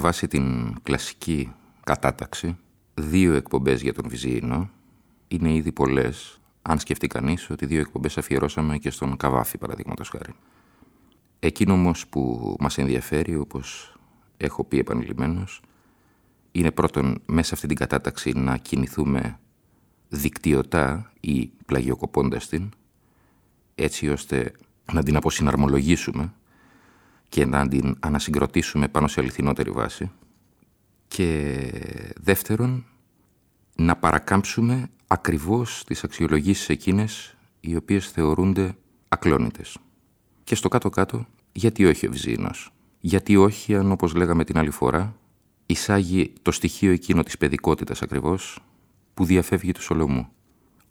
Βάση την κλασική κατάταξη, δύο εκπομπές για τον Βυζίνο είναι ήδη πολλές, αν σκεφτεί κανείς ότι δύο εκπομπές αφιερώσαμε και στον Καβάφη, παραδείγματος χάρη. Εκείνο όμως που μας ενδιαφέρει, όπως έχω πει επανειλημμένως, είναι πρώτον μέσα αυτή την κατάταξη να κινηθούμε δικτυωτά ή πλαγιοκοπώντας την, έτσι ώστε να την αποσυναρμολογήσουμε και να την ανασυγκροτήσουμε πάνω σε αληθινότερη βάση. Και δεύτερον, να παρακάμψουμε ακριβώς τις αξιολογήσεις εκείνες οι οποίες θεωρούνται ακλόνητες. Και στο κάτω-κάτω, γιατί όχι ο Βυζίνος. Γιατί όχι αν όπως λέγαμε την άλλη φορά, εισάγει το στοιχείο εκείνο της παιδικότητας ακριβώς που διαφεύγει του Σολομού.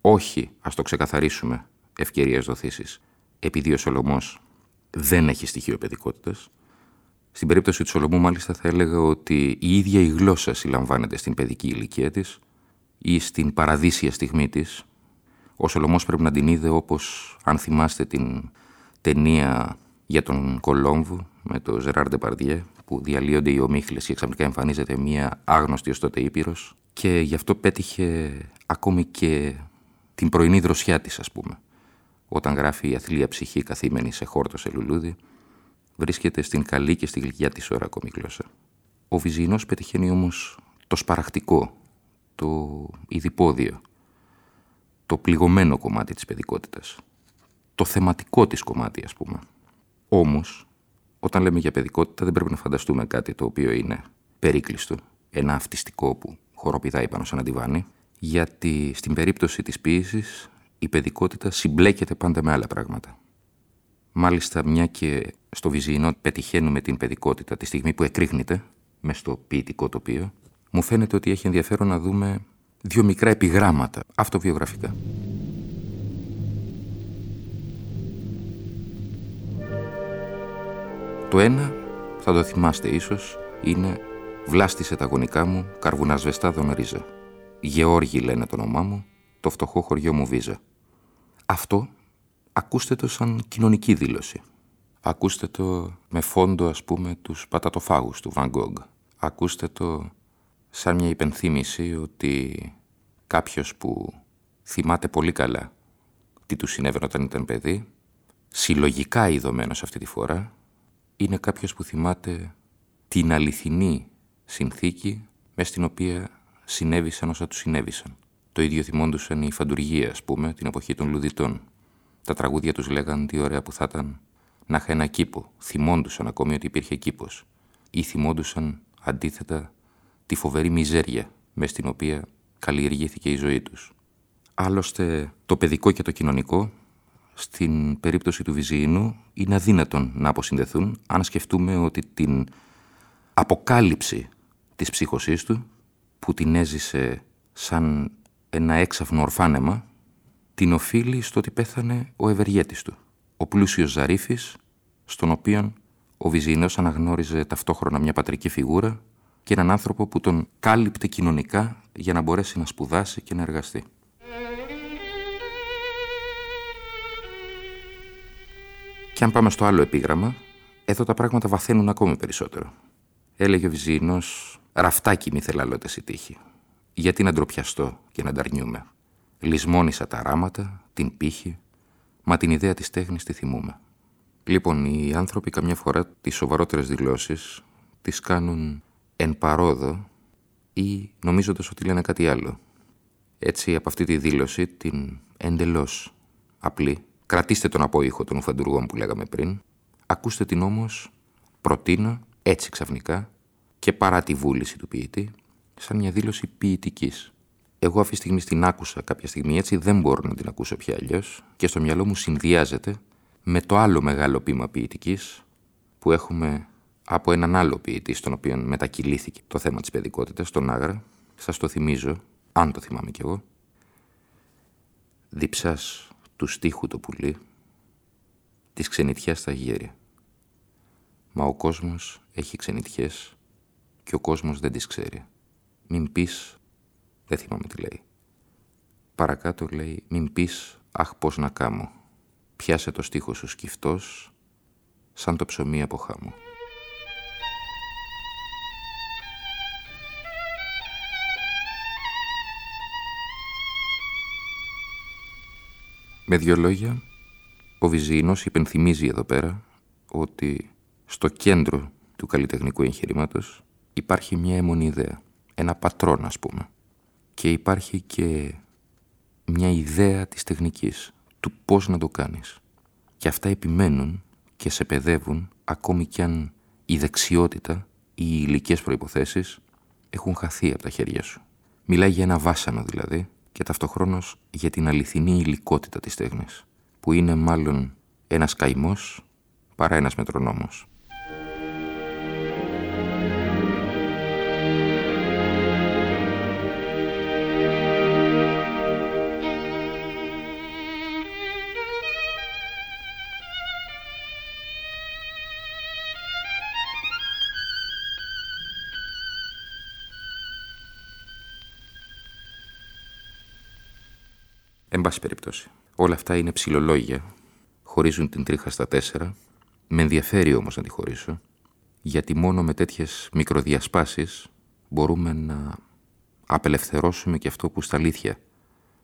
Όχι, ας το ξεκαθαρίσουμε, ευκαιρίες δοθήσεις, επειδή ο Σολομός δεν έχει στοιχείο παιδικότητας. Στην περίπτωση του Σολομού, μάλιστα, θα έλεγα ότι η ίδια η γλώσσα συλλαμβάνεται στην παιδική ηλικία της ή στην παραδείσια στιγμή της. Ο Σολομός πρέπει να την είδε όπως, αν θυμάστε την ταινία για τον Κολόμβου με τον Ζεράρ Ντεπαρδιέ, που διαλύονται οι ομίχλες και ξαφνικά εμφανίζεται μια άγνωστη ως τότε Ήπειρος και γι' αυτό πέτυχε ακόμη και την πρωινή δροσιά της, ας πούμε όταν γράφει η αθλία ψυχή καθήμενη σε χόρτο σε λουλούδι, βρίσκεται στην καλή και στη γλυκιά της ώρα ακόμη γλώσσα. Ο Βυζινός πετυχαίνει όμως το σπαραχτικό, το ειδipόδιο, το πληγωμένο κομμάτι της παιδικότητας, το θεματικό της κομμάτι ας πούμε. Όμως, όταν λέμε για παιδικότητα δεν πρέπει να φανταστούμε κάτι το οποίο είναι περίκλειστο, ένα αυτιστικό που χοροπηδάει πάνω σε ένα διβάνι, γιατί στην περίπτωση της ποίησης η παιδικότητα συμπλέκεται πάντα με άλλα πράγματα. Μάλιστα, μια και στο Βυζινό πετυχαίνουμε την παιδικότητα τη στιγμή που εκρήγνεται μες στο ποιητικό τοπίο, μου φαίνεται ότι έχει ενδιαφέρον να δούμε δύο μικρά επιγράμματα αυτοβιογραφικά. Το ένα, θα το θυμάστε ίσως, είναι «Βλάστησε τα γονικά μου, καρβουνασβεστά ρίζα». Γεώργη λένε το όνομά μου, το φτωχό χωριό μου Βίζα. Αυτό ακούστε το σαν κοινωνική δήλωση. Ακούστε το με φόντο ας πούμε τους πατατοφάγους του Van Gogh. Ακούστε το σαν μια υπενθύμηση ότι κάποιος που θυμάται πολύ καλά τι του συνέβαινε όταν ήταν παιδί, συλλογικά ειδωμένος αυτή τη φορά, είναι κάποιος που θυμάται την αληθινή συνθήκη μες στην οποία συνέβησαν όσα του συνέβησαν. Το ίδιο θυμόντουσαν οι φαντουργοί, ας πούμε, την εποχή των Λουδιτών. Τα τραγούδια τους λέγαν τι ωραία που θα ήταν να είχα ένα κήπο. Θυμόντουσαν ακόμη ότι υπήρχε κήπος. Ή θυμόντουσαν αντίθετα τη φοβερή μιζέρια μες στην οποία καλλιεργήθηκε η ζωή τους. Άλλωστε, το παιδικό και το κοινωνικό, στην περίπτωση του Βυζιήνου, είναι αδύνατον να αποσυνδεθούν αν σκεφτούμε ότι την αποκάλυψη της ψύχωσής του, που την έζησε σαν ένα έξαφνο ορφάνεμα, την οφείλει στο ότι πέθανε ο ευεργέτης του, ο πλούσιος Ζαρίφης, στον οποίον ο Βυζινός αναγνώριζε ταυτόχρονα μια πατρική φιγούρα και έναν άνθρωπο που τον κάλυπτε κοινωνικά για να μπορέσει να σπουδάσει και να εργαστεί. Και αν πάμε στο άλλο επίγραμμα, εδώ τα πράγματα βαθαίνουν ακόμη περισσότερο. Έλεγε ο Βυζίνος, ραφτάκι μη θελαλώτες η τύχη γιατί να ντροπιαστώ και να νταρνιούμαι. Λυσμόνισα τα ράματα, την πύχη, μα την ιδέα της τέχνης τη θυμούμε. Λοιπόν, οι άνθρωποι καμιά φορά τις σοβαρότερες δηλώσεις τις κάνουν εν παρόδο ή νομίζοντας ότι λένε κάτι άλλο. Έτσι από αυτή τη δήλωση, την εντελώς απλή, κρατήστε τον απόϊχο των ουφαντουργών που λέγαμε πριν, ακούστε την όμως, προτείνω, έτσι ξαφνικά και παρά τη βούληση του ποιητή, σαν μια δήλωση ποιητικής. Εγώ αυτή τη στιγμή την άκουσα κάποια στιγμή έτσι, δεν μπορώ να την ακούσω πια αλλιώς και στο μυαλό μου συνδυάζεται με το άλλο μεγάλο πείμα ποιητικής που έχουμε από έναν άλλο ποιητή, στον οποίο μετακυλήθηκε το θέμα της παιδικότητας, τον Άγρα. Σας το θυμίζω, αν το θυμάμαι κι εγώ. Διψάς του στίχου το πουλί, της ξενιτιάς στα γέρια. Μα ο κόσμος έχει ξενιτιές και ο κόσμος δεν τις ξέρει. Μην πεις, δεν θυμάμαι τι λέει. Παρακάτω λέει, μην πεις, αχ πώς να κάμω. Πιάσε το στίχο σου σκυφτός, σαν το ψωμί από χάμω. Με δύο λόγια, ο Βυζίνος υπενθυμίζει εδώ πέρα ότι στο κέντρο του καλλιτεχνικού εγχειρήματος υπάρχει μια αιμονή ιδέα, ένα πατρόν ας πούμε. Και υπάρχει και μια ιδέα της τεχνικής, του πώς να το κάνεις. Και αυτά επιμένουν και σε παιδεύουν ακόμη κι αν η δεξιότητα ή οι υλικέ προϋποθέσεις έχουν χαθεί από τα χέρια σου. Μιλάει για ένα βάσανο δηλαδή και ταυτοχρόνως για την αληθινή υλικότητα της τέχνης, που είναι μάλλον ένας καημός παρά ένας μετρονόμος. Εν πάση περιπτώσει. Όλα αυτά είναι ψηλολόγια. Χωρίζουν την τρίχα στα τέσσερα. Με ενδιαφέρει όμως να τη χωρίσω. Γιατί μόνο με τέτοιες μικροδιασπάσεις μπορούμε να απελευθερώσουμε και αυτό που στα αλήθεια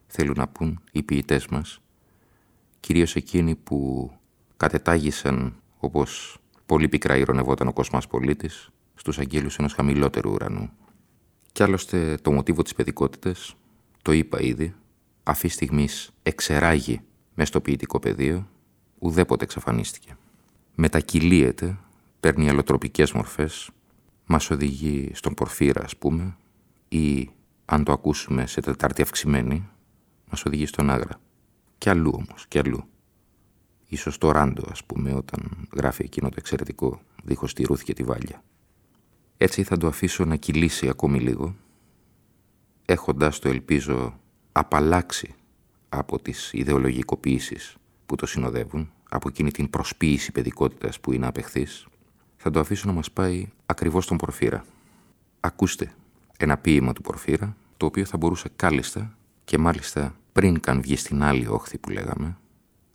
θέλουν να πούν οι ποιητές μας. Κυρίως εκείνοι που κατετάγησαν, όπως πολύ πικρά ηρωνευόταν ο κόσμος πολίτης, στους αγγέλους ενός χαμηλότερου ουρανού. Κι άλλωστε το μοτίβο της παιδικότητας, το είπα ήδη, αυτή τη στιγμή εξεράγει μέσα στο ποιητικό πεδίο, ουδέποτε εξαφανίστηκε. Μετακυλίεται, παίρνει αλλοτροπικές μορφές, μας οδηγεί στον Πορφύρα ας πούμε, ή αν το ακούσουμε σε τετάρτη αυξημένη, μας οδηγεί στον Άγρα. Κι αλλού όμως, κι αλλού. Ίσως το Ράντο ας πούμε όταν γράφει εκείνο το εξαιρετικό δίχως τη Ρούθ και τη Βάλια. Έτσι θα το αφήσω να κυλήσει ακόμη λίγο, έχοντας το ελπίζω απαλλάξει από τις ιδεολογικοποιήσεις που το συνοδεύουν, από εκείνη την προσποίηση παιδικότητας που είναι απεχθής, θα το αφήσω να μας πάει ακριβώς στον Πορφύρα. Ακούστε ένα ποίημα του Πορφύρα, το οποίο θα μπορούσε κάλλιστα και μάλιστα πριν καν βγει στην άλλη όχθη που λέγαμε,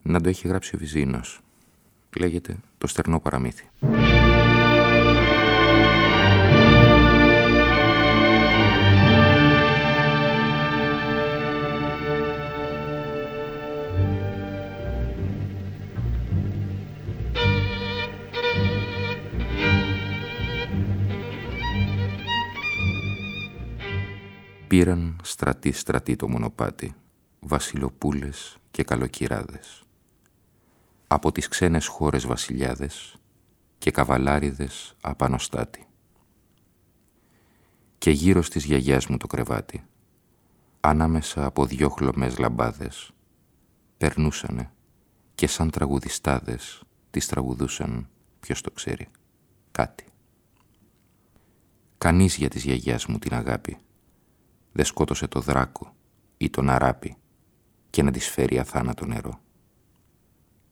να το έχει γράψει ο Βυζίνος. Λέγεται «Το στερνό παραμύθι». Πήραν στρατή στρατή το μονοπάτι, βασιλοπούλες και καλοκυράδες. Από τις ξένες χώρες βασιλιάδες και καβαλάριδες απανοστάτη. Και γύρω στις γιαγιάς μου το κρεβάτι, ανάμεσα από δυο χλωμές λαμπάδες, περνούσανε και σαν τραγουδιστάδες τις τραγουδούσαν, ποιος το ξέρει, κάτι. Κανείς για τις γιαγιάς μου την αγάπη, δεν σκότωσε το δράκο ή τον αράπη και να της φέρει αθάνατο νερό.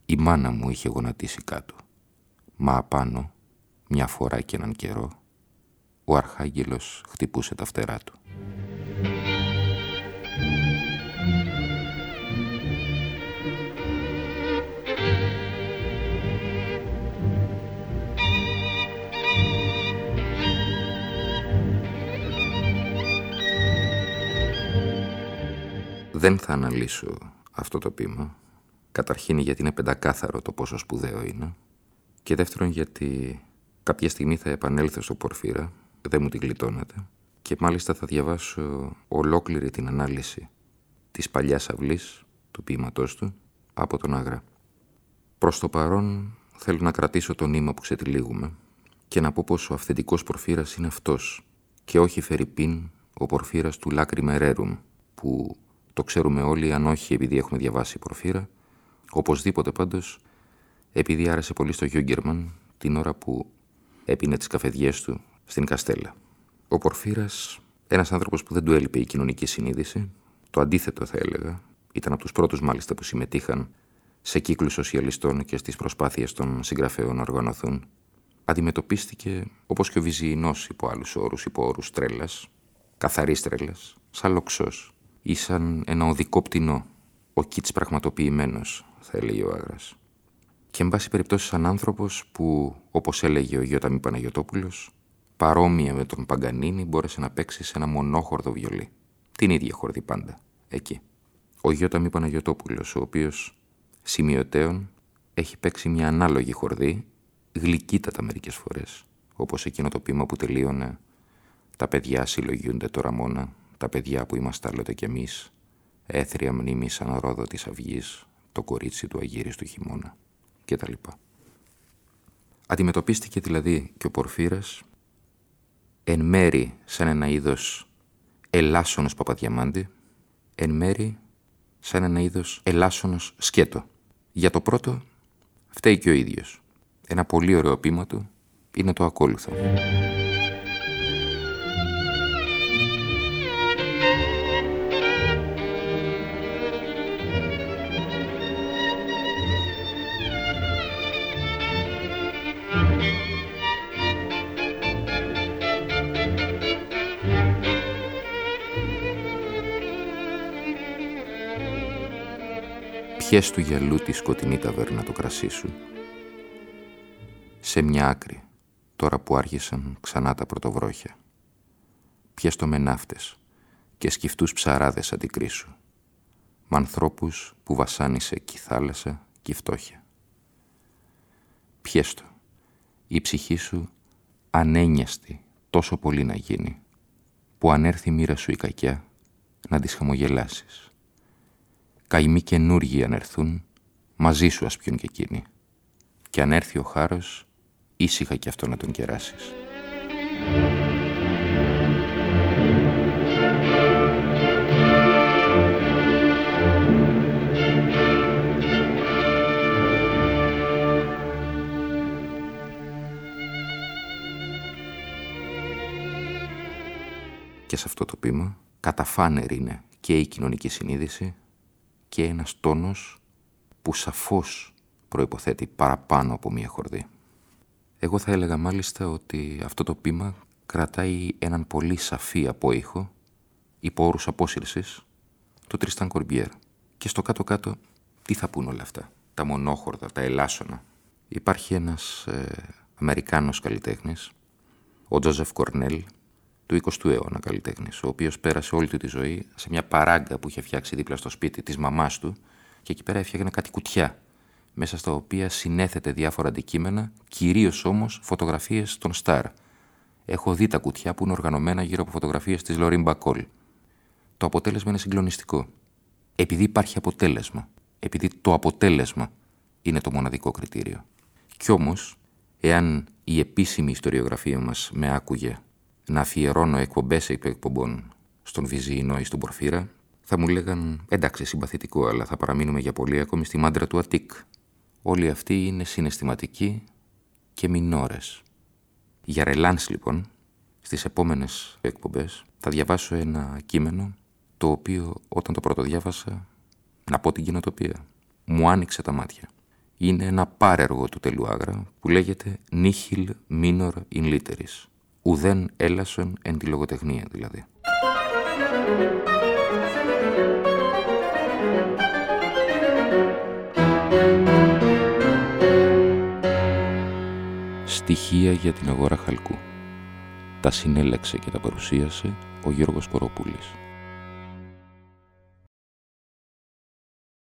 Η μάνα μου είχε γονατίσει κάτω, μα απάνω, μια φορά και έναν καιρό, ο αρχάγγελος χτυπούσε τα φτερά του. Δεν θα αναλύσω αυτό το πείμα. Καταρχήν γιατί είναι πεντακάθαρο το πόσο σπουδαίο είναι. Και δεύτερον γιατί κάποια στιγμή θα επανέλθω στο Πορφύρα, δεν μου την γλιτώνεται. και μάλιστα θα διαβάσω ολόκληρη την ανάλυση της παλιάς αυλής του ποίηματός του από τον Άγρα. Προς το παρόν θέλω να κρατήσω το νήμα που ξετυλίγουμε και να πω πως ο αυθεντικός Πορφύρας είναι αυτός και όχι Φερρυπίν ο Πορφύρας του Λάκρη Μερέρουμ που το ξέρουμε όλοι αν όχι επειδή έχουμε διαβάσει Πορφύρα οπωσδήποτε πάντως επειδή άρεσε πολύ στο Γιούγκερμαν την ώρα που έπινε τις καφεδιές του στην Καστέλα. Ο Πορφύρας, ένας άνθρωπος που δεν του έλειπε η κοινωνική συνείδηση, το αντίθετο θα έλεγα, ήταν από τους πρώτους μάλιστα που συμμετείχαν σε κύκλους σοσιαλιστών και στις προσπάθειες των συγγραφέων να οργανωθούν, αντιμετωπίστηκε όπως και ο Βυζιεινός υπό άλλους όρους, υπό όρους τρέλας, καθαρής τρέλας, σαν λοξός ή σαν ένα οδικό πτηνό, ο κίτς πραγματοποιημένος, θα έλεγε ο Άγρας. Και εν πάση περιπτώσει σαν άνθρωπος που, όπως έλεγε ο Γιώτα Μη Παναγιωτόπουλος, παρόμοια με τον Παγκανίνη μπόρεσε να παίξει σε ένα μονόχορδο βιολί. Την ίδια χορδή πάντα, εκεί. Ο Γιώτα Μη Παναγιωτόπουλος, ο οποίος σημειωτέων έχει παίξει μια ανάλογη χορδή, γλυκύτατα μερικές φορές, όπως εκείνο το πείμα που τελείωνε «Τα παιδιά συλλογιούνται τώρα μόνα, τα παιδιά που είμαστε άλλοτε κι εμείς, έθρια μνήμη σαν ρόδο της αυγής, το κορίτσι του αγύριστου χειμώνα» κτλ. Αντιμετωπίστηκε δηλαδή και ο Πορφύρας εν μέρη σαν ένα είδος ελάσσονος Παπαδιαμάντη, εν μέρη σαν ένα είδος ελάσσονος σκέτο. Για το πρώτο φταίει και ο ίδιος. Ένα πολύ ωραίο πείμα του είναι το ακόλουθο. Πιες του γυαλού τη σκοτεινή ταβέρνα το κρασί σου. Σε μια άκρη, τώρα που άρχισαν ξανά τα πρωτοβρόχια. Πιες το με ναύτες και σκυφτούς ψαράδες αντικρίσου. Μ' ανθρώπους που βασάνισε κι η θάλασσα κι η φτώχεια. Πιες το, η ψυχή σου ανένιαστη τόσο πολύ να γίνει, που αν έρθει η μοίρα σου η κακιά, να τις χαμογελάσεις καημοί καινούργοι αν έρθουν, μαζί σου ας πιούν και εκείνοι. Και αν έρθει ο χάρος, ήσυχα κι αυτό να τον κεράσεις. Και σε αυτό το πείμα καταφάνερη είναι και η κοινωνική συνείδηση και ένας τόνος που σαφώς προϋποθέτει παραπάνω από μία χορδή. Εγώ θα έλεγα μάλιστα ότι αυτό το πείμα κρατάει έναν πολύ σαφή απόϊχο υπό όρους απόσυρσης του Τριστάν Κορμπιέρ. Και στο κάτω-κάτω τι θα πούν όλα αυτά, τα μονόχορδα, τα ελάσσονα. Υπάρχει ένας ε, Αμερικάνος καλλιτέχνης, ο Τζόζεφ Κορνέλ, του 20ου αιώνα καλλιτέχνης, ο οποίος πέρασε όλη του τη ζωή σε μια παράγκα που είχε φτιάξει δίπλα στο σπίτι της μαμάς του και εκεί πέρα έφτιαχνε κάτι κουτιά, μέσα στα οποία συνέθετε διάφορα αντικείμενα, κυρίως όμως φωτογραφίες των Σταρ. Έχω δει τα κουτιά που είναι οργανωμένα γύρω από φωτογραφίες της Λωρίν Μπακόλ. Το αποτέλεσμα είναι συγκλονιστικό. Επειδή υπάρχει αποτέλεσμα. Επειδή το αποτέλεσμα είναι το μοναδικό κριτήριο. Κι όμως, εάν η επίσημη ιστοριογραφία μας με άκουγε να αφιερώνω εκπομπές εκπομπών στον Βυζιεινό ή στον Πορφύρα, θα μου λέγαν εντάξει συμπαθητικό, αλλά θα παραμείνουμε για πολύ ακόμη στη μάντρα του Αττικ. Όλοι αυτοί είναι συναισθηματικοί και μινόρες. Για ρελάνς λοιπόν, στις επόμενες εκπομπές θα διαβάσω ένα κείμενο το οποίο όταν το πρώτο διάβασα, να πω την κοινοτοπία, μου άνοιξε τα μάτια. Είναι ένα πάρεργο του Τελουάγρα που λέγεται «Nihil minor in literis» ουδέν έλασον εν τη λογοτεχνία δηλαδή. Στοιχεία για την αγορά χαλκού. Τα συνέλεξε και τα παρουσίασε ο Γιώργος Κοροπούλης.